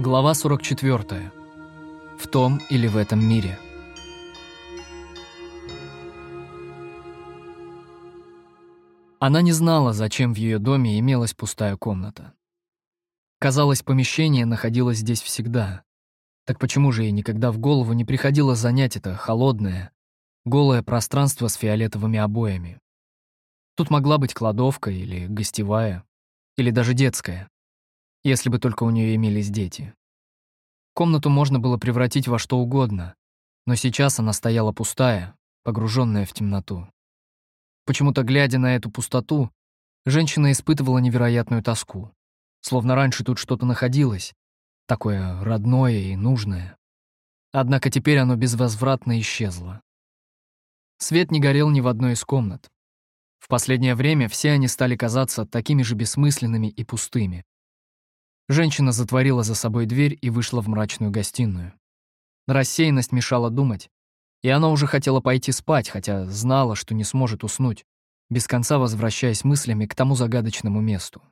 Глава 44. В том или в этом мире. Она не знала, зачем в ее доме имелась пустая комната. Казалось, помещение находилось здесь всегда. Так почему же ей никогда в голову не приходило занять это холодное, голое пространство с фиолетовыми обоями? Тут могла быть кладовка или гостевая, или даже детская если бы только у нее имелись дети. Комнату можно было превратить во что угодно, но сейчас она стояла пустая, погруженная в темноту. Почему-то, глядя на эту пустоту, женщина испытывала невероятную тоску, словно раньше тут что-то находилось, такое родное и нужное. Однако теперь оно безвозвратно исчезло. Свет не горел ни в одной из комнат. В последнее время все они стали казаться такими же бессмысленными и пустыми. Женщина затворила за собой дверь и вышла в мрачную гостиную. Рассеянность мешала думать, и она уже хотела пойти спать, хотя знала, что не сможет уснуть, без конца возвращаясь мыслями к тому загадочному месту.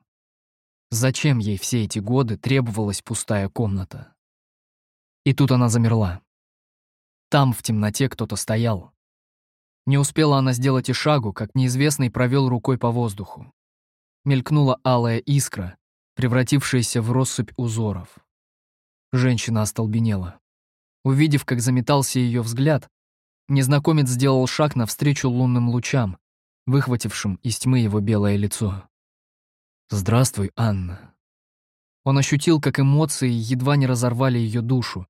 Зачем ей все эти годы требовалась пустая комната? И тут она замерла. Там в темноте кто-то стоял. Не успела она сделать и шагу, как неизвестный провел рукой по воздуху. Мелькнула алая искра, превратившаяся в россыпь узоров. Женщина остолбенела. Увидев, как заметался ее взгляд, незнакомец сделал шаг навстречу лунным лучам, выхватившим из тьмы его белое лицо. «Здравствуй, Анна». Он ощутил, как эмоции едва не разорвали ее душу,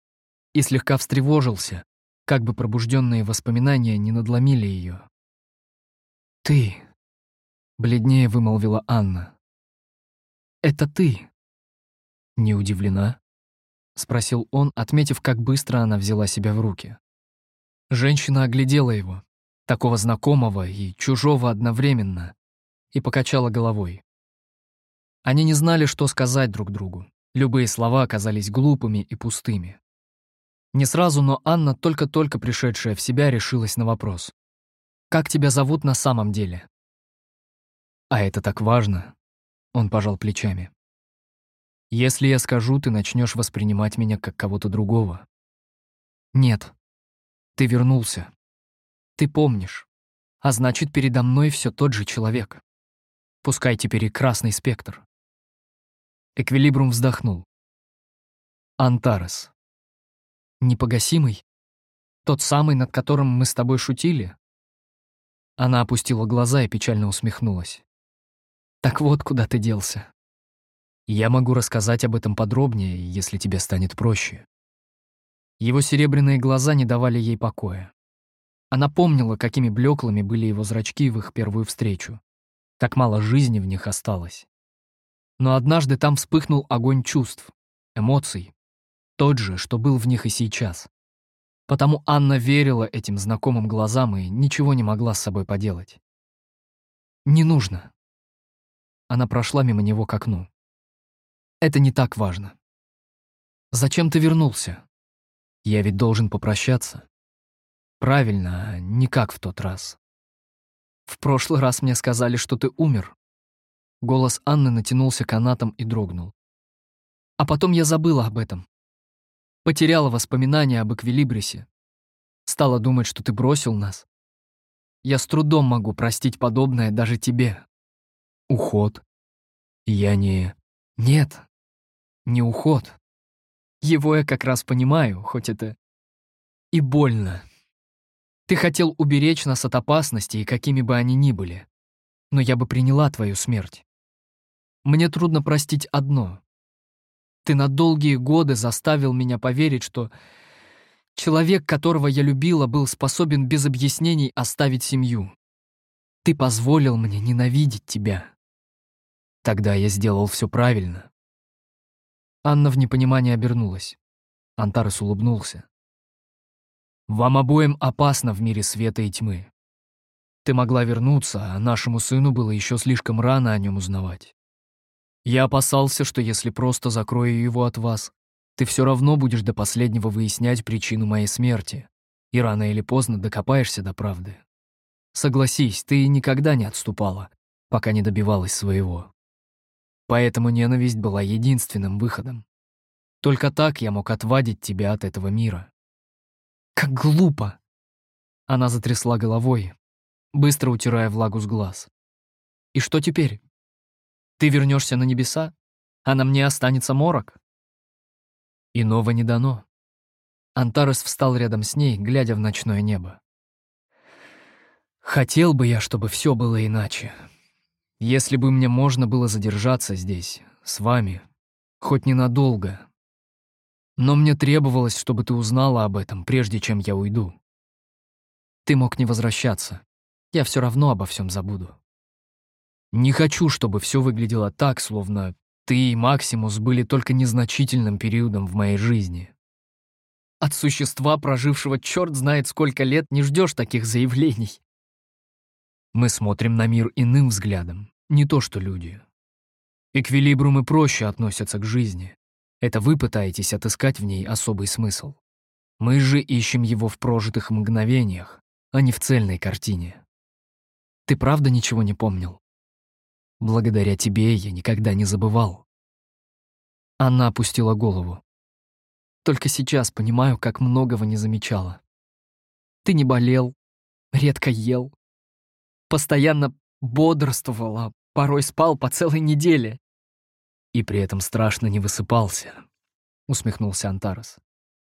и слегка встревожился, как бы пробужденные воспоминания не надломили ее. «Ты», — бледнее вымолвила Анна. Это ты?» «Не удивлена?» — спросил он, отметив, как быстро она взяла себя в руки. Женщина оглядела его, такого знакомого и чужого одновременно, и покачала головой. Они не знали, что сказать друг другу. Любые слова оказались глупыми и пустыми. Не сразу, но Анна, только-только пришедшая в себя, решилась на вопрос. «Как тебя зовут на самом деле?» «А это так важно», он пожал плечами. «Если я скажу, ты начнешь воспринимать меня как кого-то другого». «Нет. Ты вернулся. Ты помнишь. А значит, передо мной все тот же человек. Пускай теперь и красный спектр». Эквилибрум вздохнул. «Антарес. Непогасимый? Тот самый, над которым мы с тобой шутили?» Она опустила глаза и печально усмехнулась. Так вот, куда ты делся. Я могу рассказать об этом подробнее, если тебе станет проще. Его серебряные глаза не давали ей покоя. Она помнила, какими блеклыми были его зрачки в их первую встречу. Как мало жизни в них осталось. Но однажды там вспыхнул огонь чувств, эмоций, тот же, что был в них и сейчас. Потому Анна верила этим знакомым глазам и ничего не могла с собой поделать. «Не нужно», она прошла мимо него к окну. «Это не так важно. Зачем ты вернулся? Я ведь должен попрощаться. Правильно, а не как в тот раз. В прошлый раз мне сказали, что ты умер». Голос Анны натянулся канатом и дрогнул. А потом я забыла об этом. Потеряла воспоминания об Эквилибрисе. Стала думать, что ты бросил нас. Я с трудом могу простить подобное даже тебе, Уход. Я не... Нет, не уход. Его я как раз понимаю, хоть это и больно. Ты хотел уберечь нас от опасностей, какими бы они ни были. Но я бы приняла твою смерть. Мне трудно простить одно. Ты на долгие годы заставил меня поверить, что человек, которого я любила, был способен без объяснений оставить семью. Ты позволил мне ненавидеть тебя. Тогда я сделал все правильно. Анна в непонимании обернулась. Антарес улыбнулся. «Вам обоим опасно в мире света и тьмы. Ты могла вернуться, а нашему сыну было еще слишком рано о нем узнавать. Я опасался, что если просто закрою его от вас, ты все равно будешь до последнего выяснять причину моей смерти, и рано или поздно докопаешься до правды. Согласись, ты никогда не отступала, пока не добивалась своего. Поэтому ненависть была единственным выходом. Только так я мог отвадить тебя от этого мира. Как глупо! Она затрясла головой, быстро утирая влагу с глаз. И что теперь? Ты вернешься на небеса, а на мне останется морок? Иного не дано. Антарес встал рядом с ней, глядя в ночное небо. Хотел бы я, чтобы все было иначе. Если бы мне можно было задержаться здесь, с вами, хоть ненадолго. Но мне требовалось, чтобы ты узнала об этом, прежде чем я уйду. Ты мог не возвращаться. Я все равно обо всем забуду. Не хочу, чтобы все выглядело так, словно ты и Максимус были только незначительным периодом в моей жизни. От существа, прожившего черт знает сколько лет, не ждешь таких заявлений. Мы смотрим на мир иным взглядом, не то что люди. Эквилибрумы проще относятся к жизни. Это вы пытаетесь отыскать в ней особый смысл. Мы же ищем его в прожитых мгновениях, а не в цельной картине. Ты правда ничего не помнил? Благодаря тебе я никогда не забывал. Она опустила голову. Только сейчас понимаю, как многого не замечала. Ты не болел, редко ел, постоянно бодрствовал, а порой спал по целой неделе. И при этом страшно не высыпался, усмехнулся Антарес.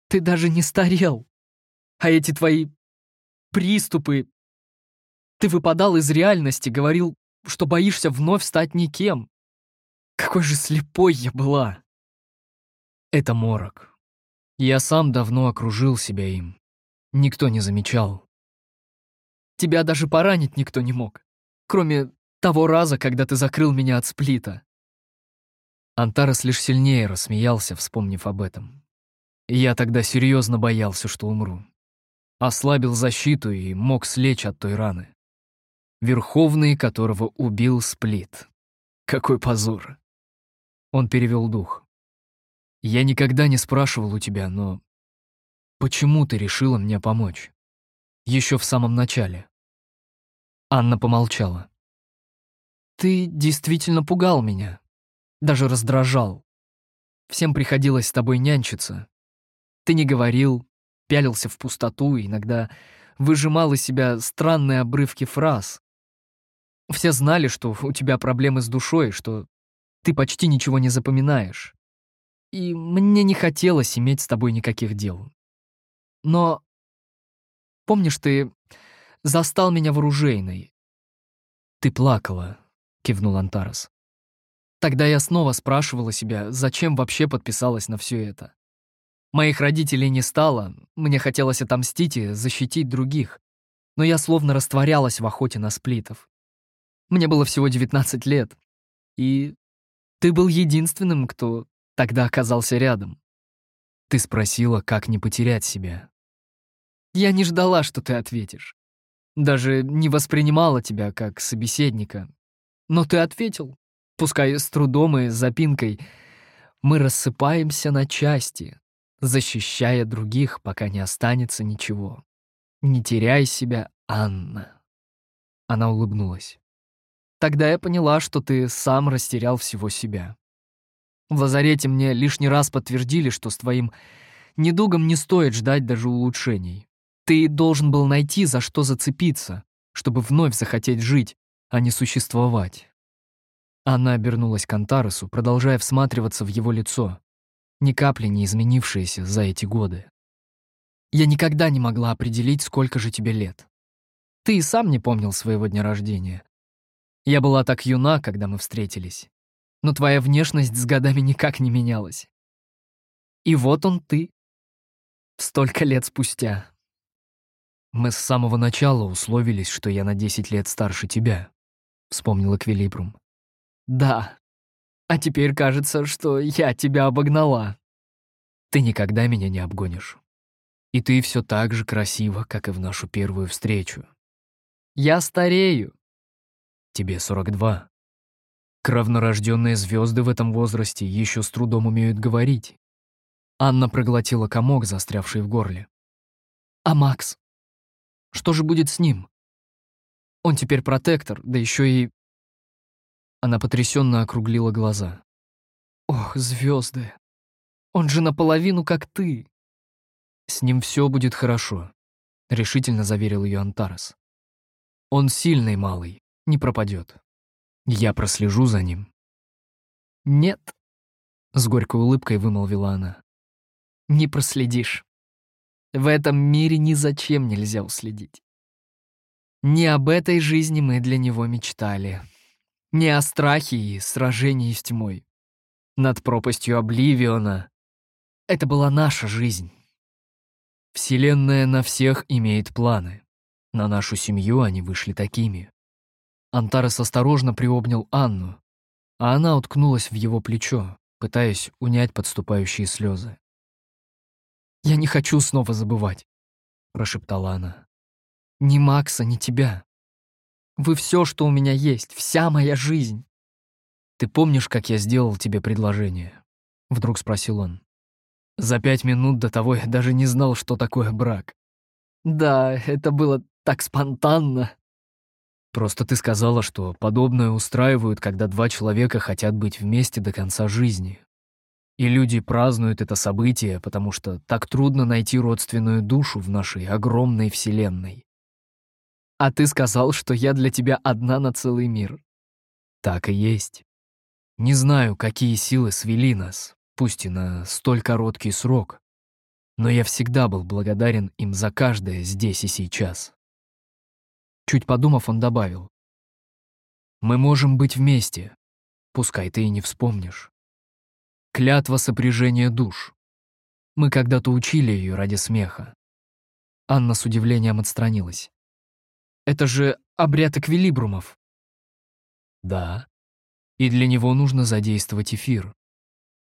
Ты даже не старел. А эти твои приступы... Ты выпадал из реальности, говорил, что боишься вновь стать никем. Какой же слепой я была. Это морок. Я сам давно окружил себя им. Никто не замечал. Тебя даже поранить никто не мог. Кроме того раза, когда ты закрыл меня от сплита. Антарес лишь сильнее рассмеялся, вспомнив об этом. Я тогда серьезно боялся, что умру. Ослабил защиту и мог слечь от той раны. Верховный, которого убил сплит. Какой позор. Он перевел дух. Я никогда не спрашивал у тебя, но почему ты решила мне помочь? Еще в самом начале. Анна помолчала. «Ты действительно пугал меня. Даже раздражал. Всем приходилось с тобой нянчиться. Ты не говорил, пялился в пустоту, иногда выжимал из себя странные обрывки фраз. Все знали, что у тебя проблемы с душой, что ты почти ничего не запоминаешь. И мне не хотелось иметь с тобой никаких дел. Но помнишь, ты застал меня в оружейной. «Ты плакала», — кивнул Антарес. Тогда я снова спрашивала себя, зачем вообще подписалась на все это. Моих родителей не стало, мне хотелось отомстить и защитить других, но я словно растворялась в охоте на сплитов. Мне было всего 19 лет, и ты был единственным, кто тогда оказался рядом. Ты спросила, как не потерять себя. Я не ждала, что ты ответишь. Даже не воспринимала тебя как собеседника. Но ты ответил, пускай с трудом и запинкой. Мы рассыпаемся на части, защищая других, пока не останется ничего. Не теряй себя, Анна. Она улыбнулась. Тогда я поняла, что ты сам растерял всего себя. В лазарете мне лишний раз подтвердили, что с твоим недугом не стоит ждать даже улучшений. Ты должен был найти, за что зацепиться, чтобы вновь захотеть жить, а не существовать. Она обернулась к Антаресу, продолжая всматриваться в его лицо, ни капли не изменившееся за эти годы. «Я никогда не могла определить, сколько же тебе лет. Ты и сам не помнил своего дня рождения. Я была так юна, когда мы встретились, но твоя внешность с годами никак не менялась. И вот он ты, столько лет спустя. «Мы с самого начала условились, что я на десять лет старше тебя», — вспомнил Эквилибрум. «Да. А теперь кажется, что я тебя обогнала. Ты никогда меня не обгонишь. И ты все так же красива, как и в нашу первую встречу. Я старею. Тебе 42. Кровнорожденные звезды в этом возрасте еще с трудом умеют говорить. Анна проглотила комок, застрявший в горле. А Макс? Что же будет с ним? Он теперь протектор, да еще и... Она потрясенно округлила глаза. Ох, звезды. Он же наполовину как ты. С ним все будет хорошо, решительно заверил ее Антарес. Он сильный малый, не пропадет. Я прослежу за ним. Нет, с горькой улыбкой вымолвила она. Не проследишь. В этом мире ни зачем нельзя уследить. Не об этой жизни мы для него мечтали. Не о страхе и сражении с тьмой. Над пропастью Обливиона. Это была наша жизнь. Вселенная на всех имеет планы. На нашу семью они вышли такими. Антарес осторожно приобнял Анну, а она уткнулась в его плечо, пытаясь унять подступающие слезы. «Я не хочу снова забывать», — прошептала она. Ни Макса, ни тебя. Вы все, что у меня есть, вся моя жизнь. Ты помнишь, как я сделал тебе предложение? Вдруг спросил он. За пять минут до того я даже не знал, что такое брак. Да, это было так спонтанно. Просто ты сказала, что подобное устраивают, когда два человека хотят быть вместе до конца жизни. И люди празднуют это событие, потому что так трудно найти родственную душу в нашей огромной вселенной. А ты сказал, что я для тебя одна на целый мир. Так и есть. Не знаю, какие силы свели нас, пусть и на столь короткий срок, но я всегда был благодарен им за каждое здесь и сейчас. Чуть подумав, он добавил. «Мы можем быть вместе, пускай ты и не вспомнишь. Клятва сопряжения душ. Мы когда-то учили ее ради смеха». Анна с удивлением отстранилась. Это же обряд эквилибрумов. Да. И для него нужно задействовать эфир.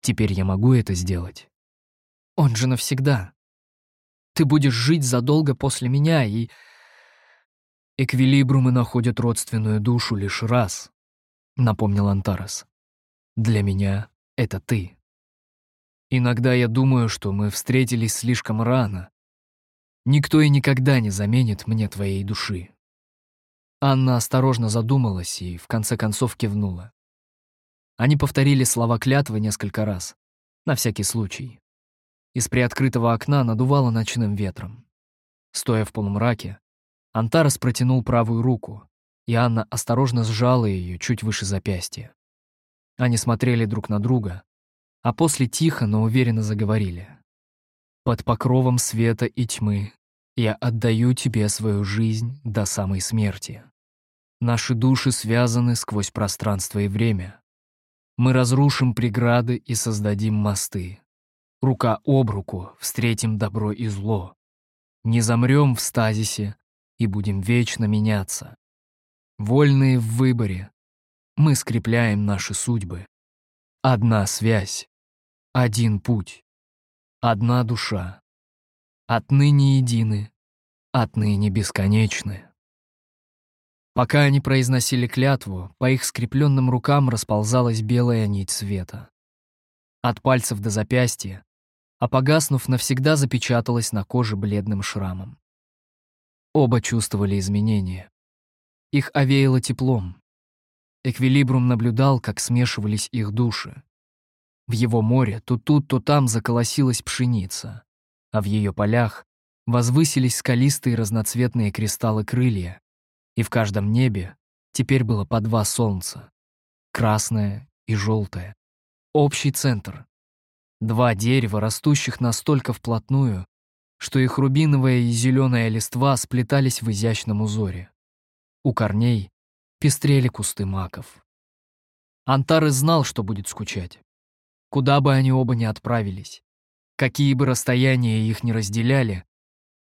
Теперь я могу это сделать. Он же навсегда. Ты будешь жить задолго после меня, и... Эквилибрумы находят родственную душу лишь раз, напомнил Антарес. Для меня это ты. Иногда я думаю, что мы встретились слишком рано. Никто и никогда не заменит мне твоей души. Анна осторожно задумалась и в конце концов кивнула. Они повторили слова клятвы несколько раз, на всякий случай. Из приоткрытого окна надувало ночным ветром. Стоя в полумраке, Антарес протянул правую руку, и Анна осторожно сжала ее чуть выше запястья. Они смотрели друг на друга, а после тихо, но уверенно заговорили. «Под покровом света и тьмы я отдаю тебе свою жизнь до самой смерти. Наши души связаны сквозь пространство и время. Мы разрушим преграды и создадим мосты. Рука об руку встретим добро и зло. Не замрем в стазисе и будем вечно меняться. Вольные в выборе, мы скрепляем наши судьбы. Одна связь, один путь, одна душа. Отныне едины, отныне бесконечны. Пока они произносили клятву, по их скрепленным рукам расползалась белая нить света. От пальцев до запястья, а погаснув, навсегда запечаталась на коже бледным шрамом. Оба чувствовали изменения. Их овеяло теплом. Эквилибрум наблюдал, как смешивались их души. В его море то тут, то там заколосилась пшеница, а в ее полях возвысились скалистые разноцветные кристаллы крылья, и в каждом небе теперь было по два солнца — красное и желтое. Общий центр. Два дерева, растущих настолько вплотную, что их рубиновая и зеленая листва сплетались в изящном узоре. У корней пестрели кусты маков. Антары знал, что будет скучать. Куда бы они оба ни отправились, какие бы расстояния их ни разделяли,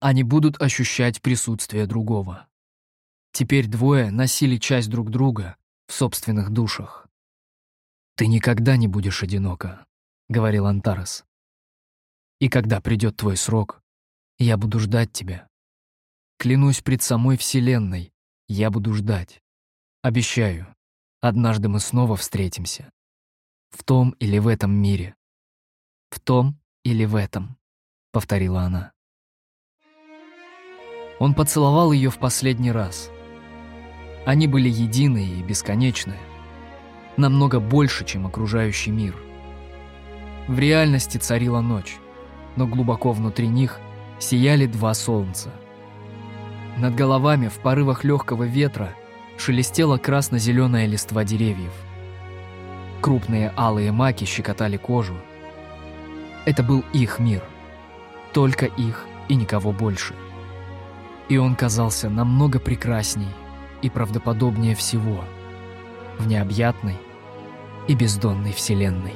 они будут ощущать присутствие другого. Теперь двое носили часть друг друга в собственных душах. «Ты никогда не будешь одинока», — говорил Антарес. «И когда придет твой срок, я буду ждать тебя. Клянусь пред самой Вселенной, я буду ждать. Обещаю, однажды мы снова встретимся. В том или в этом мире. В том или в этом», — повторила она. Он поцеловал ее в последний раз — они были единые и бесконечные, намного больше, чем окружающий мир. В реальности царила ночь, но глубоко внутри них сияли два солнца. Над головами в порывах легкого ветра шелестела красно-зеленая листва деревьев. Крупные алые маки щекотали кожу. Это был их мир. Только их и никого больше. И он казался намного прекрасней и правдоподобнее всего в необъятной и бездонной вселенной.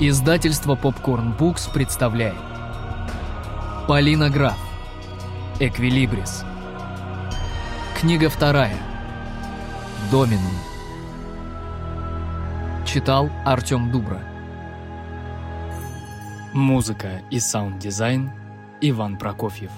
Издательство Popcorn Books представляет. Полина Граф. Эквилибрис Книга вторая. Доминум Читал Артем Дубра. Музыка и саунд-дизайн Иван Прокофьев